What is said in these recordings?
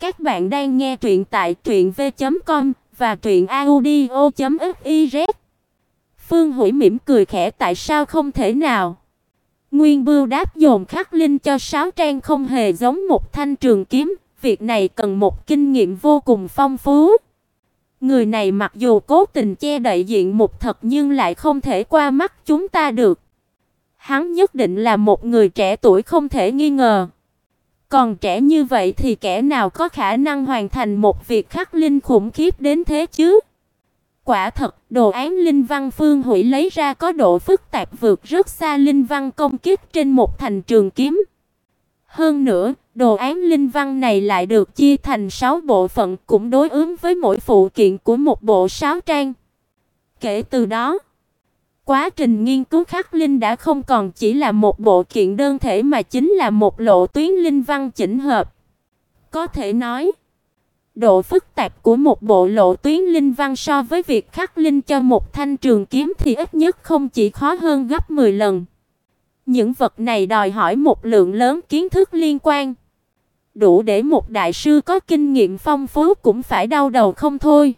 Các bạn đang nghe truyện tại truyệnv.com và truyệnaudio.fiz. Phương Hủy mỉm cười khẽ tại sao không thể nào? Nguyên Bưu đáp dồn khắc linh cho sáu trang không hề giống một thanh trường kiếm, việc này cần một kinh nghiệm vô cùng phong phú. Người này mặc dù cố tình che đậy diện mục thật nhưng lại không thể qua mắt chúng ta được. Hắn nhất định là một người trẻ tuổi không thể nghi ngờ. Còn trẻ như vậy thì kẻ nào có khả năng hoàn thành một việc khắc linh khủng khiếp đến thế chứ? Quả thật, đồ án linh văn phương hủy lấy ra có độ phức tạp vượt rất xa linh văn công kích trên một thành trường kiếm. Hơn nữa, đồ án linh văn này lại được chia thành 6 bộ phận cũng đối ứng với mỗi phụ kiện của một bộ 6 trang. Kể từ đó, quá trình nghiên cứu khắc linh đã không còn chỉ là một bộ kiện đơn thể mà chính là một lộ tuyến linh văn chỉnh hợp. Có thể nói, độ phức tạp của một bộ lộ tuyến linh văn so với việc khắc linh cho một thanh trường kiếm thì ít nhất không chỉ khó hơn gấp 10 lần. Những vật này đòi hỏi một lượng lớn kiến thức liên quan. Đủ để một đại sư có kinh nghiệm phong phú cũng phải đau đầu không thôi.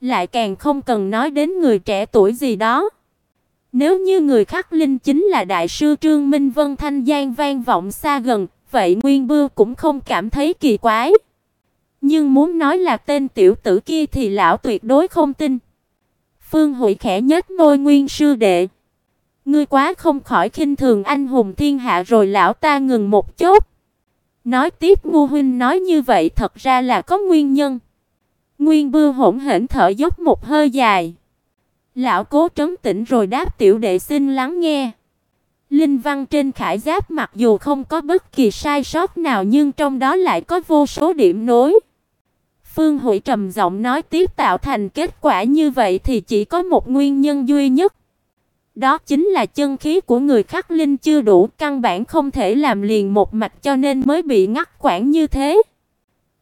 Lại càng không cần nói đến người trẻ tuổi gì đó. Nếu như người khắc linh chính là đại sư Trương Minh Vân thanh giang vang vọng xa gần, vậy Nguyên Bưu cũng không cảm thấy kỳ quái. Nhưng muốn nói là tên tiểu tử kia thì lão tuyệt đối không tin. Phương Hủy khẽ nhếch môi Nguyên sư đệ. Ngươi quá không khỏi khinh thường anh hùng thiên hạ rồi lão ta ngừng một chút. Nói tiếp Ngô huynh nói như vậy thật ra là có nguyên nhân. Nguyên Bưu hỗn hển thở dốc một hơi dài. Lão cố trấn tĩnh rồi đáp tiểu đệ xin lắng nghe. Linh văn trên khải giáp mặc dù không có bất kỳ sai sót nào nhưng trong đó lại có vô số điểm nối. Phương Hủy trầm giọng nói tiếp tạo thành kết quả như vậy thì chỉ có một nguyên nhân duy nhất. Đó chính là chân khí của người khắc linh chưa đủ, căn bản không thể làm liền một mạch cho nên mới bị ngắt quãng như thế.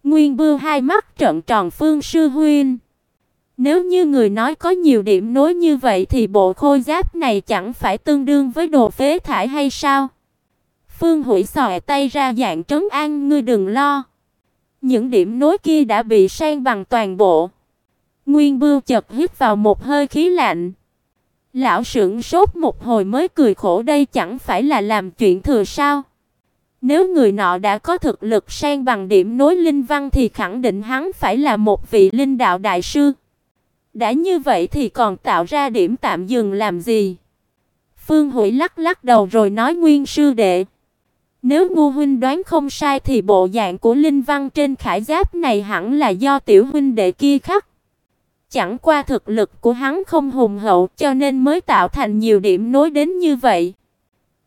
Nguyên Bưu hai mắt trợn tròn Phương sư huynh. Nếu như người nói có nhiều điểm nối như vậy thì bộ khôi giáp này chẳng phải tương đương với đồ phế thải hay sao? Phương Hủy xòe tay ra dạng trấn an, ngươi đừng lo. Những điểm nối kia đã bị san bằng toàn bộ. Nguyên Bưu chợt hít vào một hơi khí lạnh. Lão sững sốt một hồi mới cười khổ, đây chẳng phải là làm chuyện thừa sao? Nếu người nọ đã có thực lực san bằng điểm nối linh văn thì khẳng định hắn phải là một vị linh đạo đại sư. Đã như vậy thì còn tạo ra điểm tạm dừng làm gì? Phương Hủy lắc lắc đầu rồi nói Nguyên sư đệ, nếu Ngô huynh đoán không sai thì bộ dạng của linh văn trên khải giáp này hẳn là do tiểu huynh đệ kia khắc. Chẳng qua thực lực của hắn không hùng hậu cho nên mới tạo thành nhiều điểm nối đến như vậy.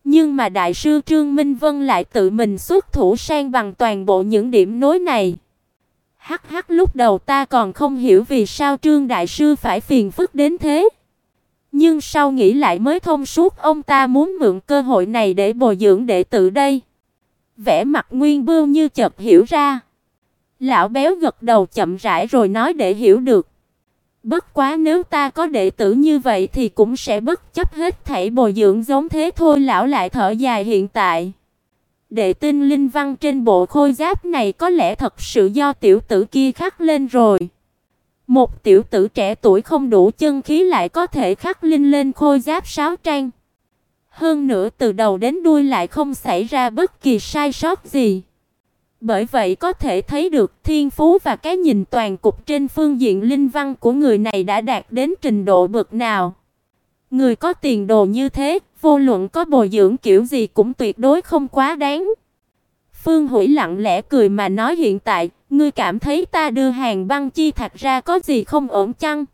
Nhưng mà đại sư Trương Minh Vân lại tự mình xuất thủ sang bằng toàn bộ những điểm nối này. Hắc hắc lúc đầu ta còn không hiểu vì sao Trương đại sư phải phiền phức đến thế. Nhưng sau nghĩ lại mới thông suốt ông ta muốn mượn cơ hội này để bồi dưỡng đệ tử đây. Vẻ mặt Nguyên Bưu như chợt hiểu ra. Lão béo gật đầu chậm rãi rồi nói để hiểu được. Bất quá nếu ta có đệ tử như vậy thì cũng sẽ bất chấp hết thảy bồi dưỡng giống thế thôi, lão lại thở dài hiện tại. Đệ tinh linh văn trên bộ khôi giáp này có lẽ thật sự do tiểu tử kia khắc lên rồi. Một tiểu tử trẻ tuổi không đủ chân khí lại có thể khắc linh lên khôi giáp sáu trang. Hơn nữa từ đầu đến đuôi lại không xảy ra bất kỳ sai sót gì. Bởi vậy có thể thấy được thiên phú và cái nhìn toàn cục trên phương diện linh văn của người này đã đạt đến trình độ bậc nào. Người có tiền đồ như thế, vô luận có bồi dưỡng kiểu gì cũng tuyệt đối không quá đáng. Phương Hủy lặng lẽ cười mà nói hiện tại, ngươi cảm thấy ta đưa hàng băng chi thạch ra có gì không ổn chăng?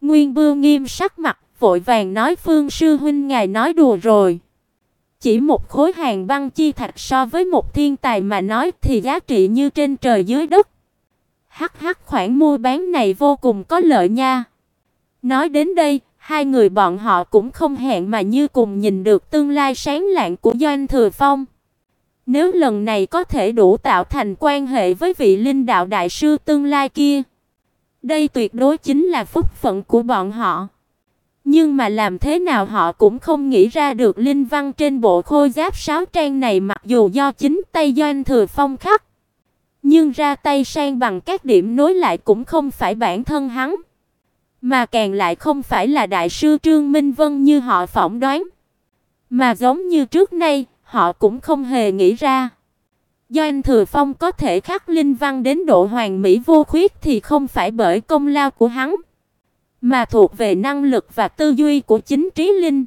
Nguyên Bưu nghiêm sắc mặt, vội vàng nói Phương sư huynh ngài nói đùa rồi. Chỉ một khối hàng băng chi thạch so với một thiên tài mà nói thì giá trị như trên trời dưới đất. Hắc hắc khoản mua bán này vô cùng có lợi nha. Nói đến đây, hai người bọn họ cũng không hẹn mà như cùng nhìn được tương lai sáng lạng của Doanh Thừa Phong. Nếu lần này có thể đủ tạo thành quan hệ với vị linh đạo đại sư tương lai kia, đây tuyệt đối chính là phúc phận của bọn họ. Nhưng mà làm thế nào họ cũng không nghĩ ra được linh văn trên bộ khôi giáp sáu trang này mặc dù do chính tay Doanh Thừa Phong khắc, Nhưng ra tay sang bằng các điểm nối lại cũng không phải bản thân hắn, mà càng lại không phải là đại sư Trương Minh Vân như họ phỏng đoán, mà giống như trước nay, họ cũng không hề nghĩ ra. Do anh Thừa Phong có thể khắc linh văn đến độ hoàn mỹ vô khuyết thì không phải bởi công lao của hắn, mà thuộc về năng lực và tư duy của chính Trí Linh.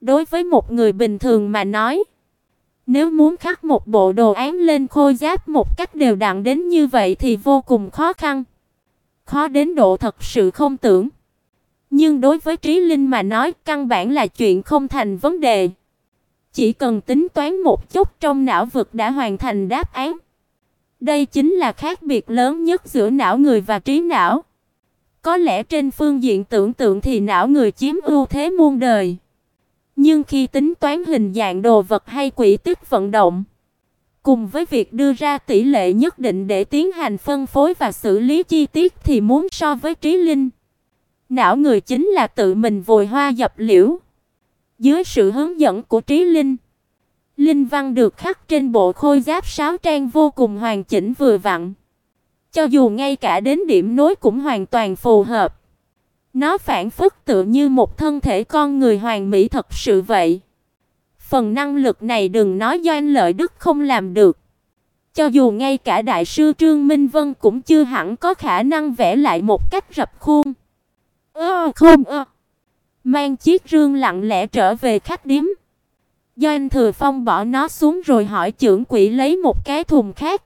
Đối với một người bình thường mà nói, nếu muốn khắc một bộ đồ án lên khôi giáp một cách đều đặn đến như vậy thì vô cùng khó khăn. Khó đến độ thật sự không tưởng. Nhưng đối với Trí Linh mà nói, căn bản là chuyện không thành vấn đề. Chỉ cần tính toán một chút trong não vực đã hoàn thành đáp án. Đây chính là khác biệt lớn nhất giữa não người và trí não. Có lẽ trên phương diện tưởng tượng thì não người chiếm ưu thế muôn đời. Nhưng khi tính toán hình dạng đồ vật hay quỹ tích vận động, cùng với việc đưa ra tỷ lệ nhất định để tiến hành phân phối và xử lý chi tiết thì muốn so với trí linh. Não người chính là tự mình vùi hoa dập liễu. Dưới sự hướng dẫn của trí linh, linh văn được khắc trên bộ khôi giáp sáo trang vô cùng hoàn chỉnh vừa vặn. Cho dù ngay cả đến điểm nối cũng hoàn toàn phù hợp. Nó phản phất tựa như một thân thể con người hoàn mỹ thật sự vậy. Phần năng lực này đừng nói do anh Lợi Đức không làm được. Cho dù ngay cả đại sư Trương Minh Vân cũng chưa hẳn có khả năng vẽ lại một cách rập khuôn. Ơ không ơ. Mang chiếc rương lặng lẽ trở về khách điếm. Do anh Thừa Phong bỏ nó xuống rồi hỏi trưởng quỹ lấy một cái thùng khác.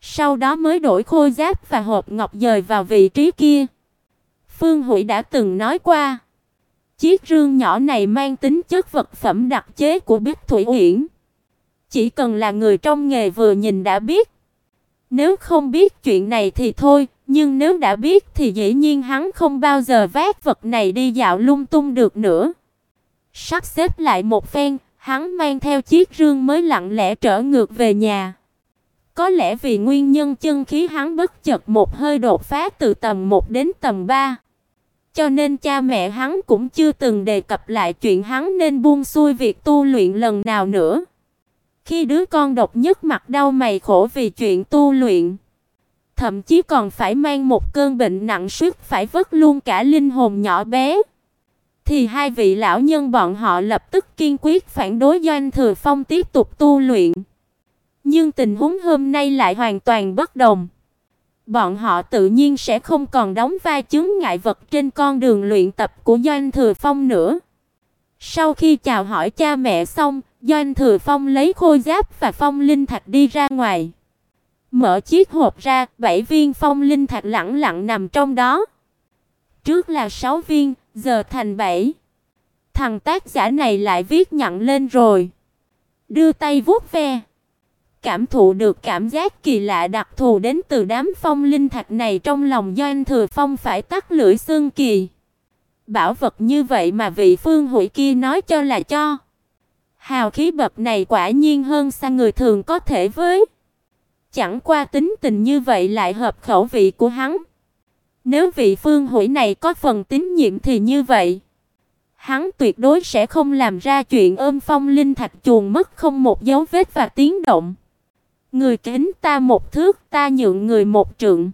Sau đó mới đổi khôi giáp và hộp ngọc dời vào vị trí kia. Phương Hủy đã từng nói qua, chiếc rương nhỏ này mang tính chất vật phẩm đặc chế của Bích Thủy Uyển. Chỉ cần là người trong nghề vừa nhìn đã biết. Nếu không biết chuyện này thì thôi, nhưng nếu đã biết thì dĩ nhiên hắn không bao giờ vác vật này đi dạo lung tung được nữa. Sắp xếp lại một phen, hắn mang theo chiếc rương mới lặng lẽ trở ngược về nhà. Có lẽ vì nguyên nhân chân khí hắn bất chợt một hơi đột phá từ tầm 1 đến tầm 3. Cho nên cha mẹ hắn cũng chưa từng đề cập lại chuyện hắn nên buông xuôi việc tu luyện lần nào nữa. Khi đứa con độc nhất mặt đau mày khổ vì chuyện tu luyện, thậm chí còn phải mang một cơn bệnh nặng suýt phải vứt luôn cả linh hồn nhỏ bé, thì hai vị lão nhân bọn họ lập tức kiên quyết phản đối Doanh Thừa Phong tiếp tục tu luyện. Nhưng tình huống hôm nay lại hoàn toàn bất đồng. Bọn họ tự nhiên sẽ không còn đóng vai chướng ngại vật trên con đường luyện tập của Doanh Thừa Phong nữa. Sau khi chào hỏi cha mẹ xong, Doanh Thừa Phong lấy khôi giáp và phong linh thạch đi ra ngoài. Mở chiếc hộp ra, bảy viên phong linh thạch lẳng lặng nằm trong đó. Trước là 6 viên, giờ thành 7. Thằng tác giả này lại viết nhận lên rồi. Đưa tay vuốt ve cảm thụ được cảm giác kỳ lạ đặc thù đến từ đám phong linh thạch này trong lòng Doanh Thừa Phong phải tắt lưỡi xương kỳ. Bảo vật như vậy mà vị phương hủy kia nói cho là cho. Hào khí bậc này quả nhiên hơn xa người thường có thể với. Chẳng qua tính tình như vậy lại hợp khẩu vị của hắn. Nếu vị phương hủy này có phần tín nhiệm thì như vậy. Hắn tuyệt đối sẽ không làm ra chuyện ôm phong linh thạch chuồn mất không một dấu vết và tiếng động. Người kính ta một thước, ta nhượng người một trượng.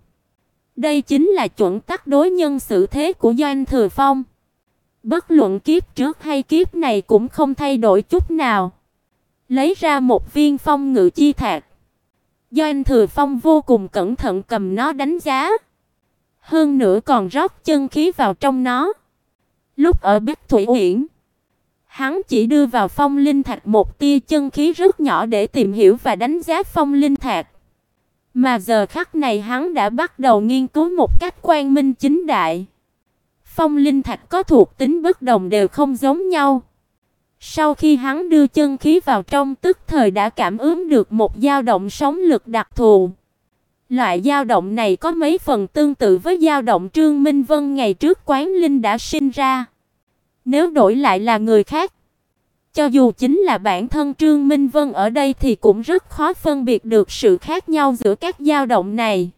Đây chính là chuẩn tắc đối nhân xử thế của Doanh Thừa Phong. Bất luận kiếp trước hay kiếp này cũng không thay đổi chút nào. Lấy ra một viên phong ngự chi thạch. Doanh Thừa Phong vô cùng cẩn thận cầm nó đánh giá. Hơn nữa còn rót chân khí vào trong nó. Lúc ở Bích Thủy Uyển, Hắn chỉ đưa vào phong linh thạch một tia chân khí rất nhỏ để tìm hiểu và đánh giá phong linh thạch. Mà giờ khắc này hắn đã bắt đầu nghiên cứu một cách quang minh chính đại. Phong linh thạch có thuộc tính bất đồng đều không giống nhau. Sau khi hắn đưa chân khí vào trong, tức thời đã cảm ứng được một dao động sóng lực đặc thù. Loại dao động này có mấy phần tương tự với dao động Trương Minh Vân ngày trước quán linh đã sinh ra. Nếu đổi lại là người khác, cho dù chính là bản thân Trương Minh Vân ở đây thì cũng rất khó phân biệt được sự khác nhau giữa các dao động này.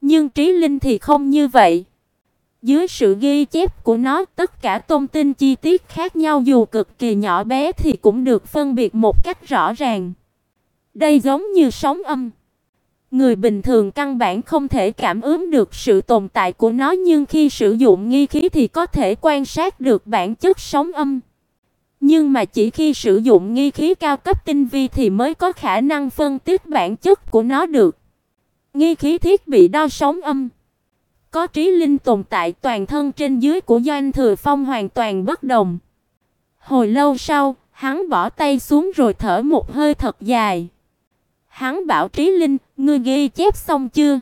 Nhưng Trí Linh thì không như vậy. Dưới sự ghi chép của nó, tất cả thông tin chi tiết khác nhau dù cực kỳ nhỏ bé thì cũng được phân biệt một cách rõ ràng. Đây giống như sóng âm. Người bình thường căn bản không thể cảm ứng được sự tồn tại của nó, nhưng khi sử dụng nghi khí thì có thể quan sát được bản chất sóng âm. Nhưng mà chỉ khi sử dụng nghi khí cao cấp tinh vi thì mới có khả năng phân tích bản chất của nó được. Nghi khí thiết bị đo sóng âm. Có trí linh tồn tại toàn thân trên dưới của Doanh Thừa Phong hoàn toàn bất đồng. Hồi lâu sau, hắn bỏ tay xuống rồi thở một hơi thật dài. Hắn bảo Trí Linh, ngươi ghi chép xong chưa?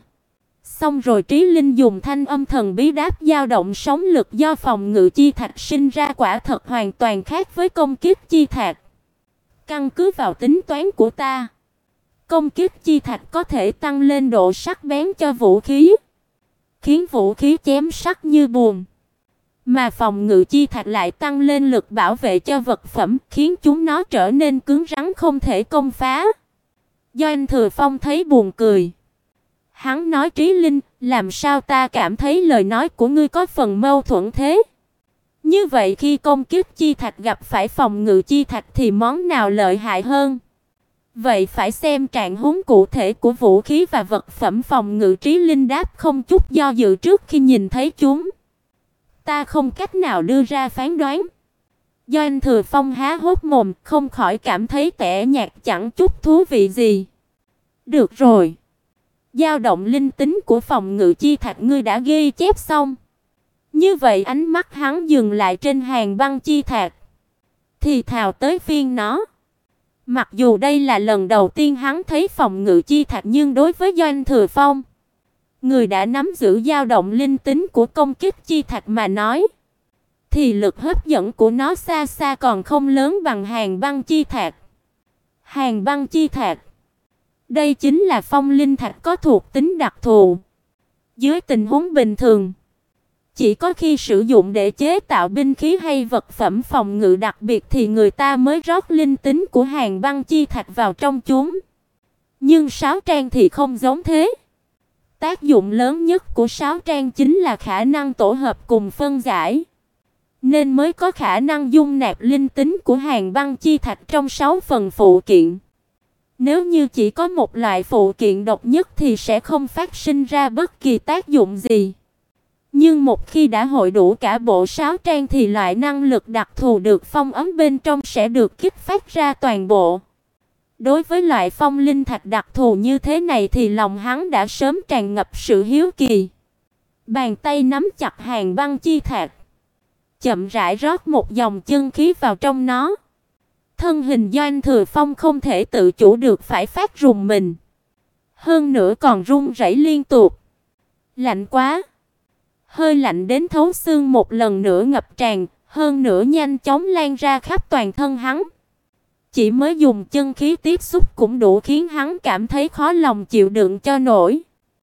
Xong rồi Trí Linh dùng thanh âm thần bí đáp dao động sóng lực do phòng ngự chi thạch sinh ra quả thật hoàn toàn khác với công kích chi thạch. Căn cứ vào tính toán của ta, công kích chi thạch có thể tăng lên độ sắc bén cho vũ khí, khiến vũ khí chém sắc như buồn. Mà phòng ngự chi thạch lại tăng lên lực bảo vệ cho vật phẩm, khiến chúng nó trở nên cứng rắn không thể công phá do anh Thừa Phong thấy buồn cười. Hắn nói Trí Linh, làm sao ta cảm thấy lời nói của ngươi có phần mâu thuẫn thế? Như vậy khi công kích chi thạch gặp phải phòng ngự chi thạch thì món nào lợi hại hơn? Vậy phải xem trạng huống cụ thể của vũ khí và vật phẩm phòng ngự Trí Linh đáp không chút do dự trước khi nhìn thấy chúng. Ta không cách nào đưa ra phán đoán. Do anh Thừa Phong há hốc mồm, không khỏi cảm thấy tẻ nhạt chẳng chút thú vị gì. Được rồi. Dao động linh tính của phòng ngự chi thạch ngươi đã ghi chép xong. Như vậy ánh mắt hắn dừng lại trên hàng băng chi thạch. Thì thào tới phiên nó. Mặc dù đây là lần đầu tiên hắn thấy phòng ngự chi thạch nhưng đối với Doanh Thừa Phong, người đã nắm giữ dao động linh tính của công kích chi thạch mà nói, thì lực hấp dẫn của nó xa xa còn không lớn bằng hàng băng chi thạch. Hàng băng chi thạch đây chính là phong linh thạch có thuộc tính đặc thù. Dưới tình huống bình thường, chỉ có khi sử dụng để chế tạo binh khí hay vật phẩm phòng ngự đặc biệt thì người ta mới rót linh tính của hàng băng chi thạch vào trong chúng. Nhưng sáo trang thì không giống thế. Tác dụng lớn nhất của sáo trang chính là khả năng tổ hợp cùng phân giải, nên mới có khả năng dung nạp linh tính của hàng băng chi thạch trong 6 phần phụ kiện. Nếu như chỉ có một loại phụ kiện độc nhất thì sẽ không phát sinh ra bất kỳ tác dụng gì. Nhưng một khi đã hội đủ cả bộ sáu trang thì loại năng lực đặc thù được phong ấn bên trong sẽ được kích phát ra toàn bộ. Đối với loại phong linh thạch đặc thù như thế này thì lòng hắn đã sớm tràn ngập sự hiếu kỳ. Bàn tay nắm chặt hàng băng chi thạch, chậm rãi rót một dòng chân khí vào trong nó. Thân hình Doanh Thừa Phong không thể tự chủ được phải phát rùng mình. Hơn nữa còn run rẩy liên tục. Lạnh quá. Hơi lạnh đến thấu xương một lần nữa ngập tràn, hơn nữa nhanh chóng lan ra khắp toàn thân hắn. Chỉ mới dùng chân khí tiếp xúc cũng đủ khiến hắn cảm thấy khó lòng chịu đựng cho nổi.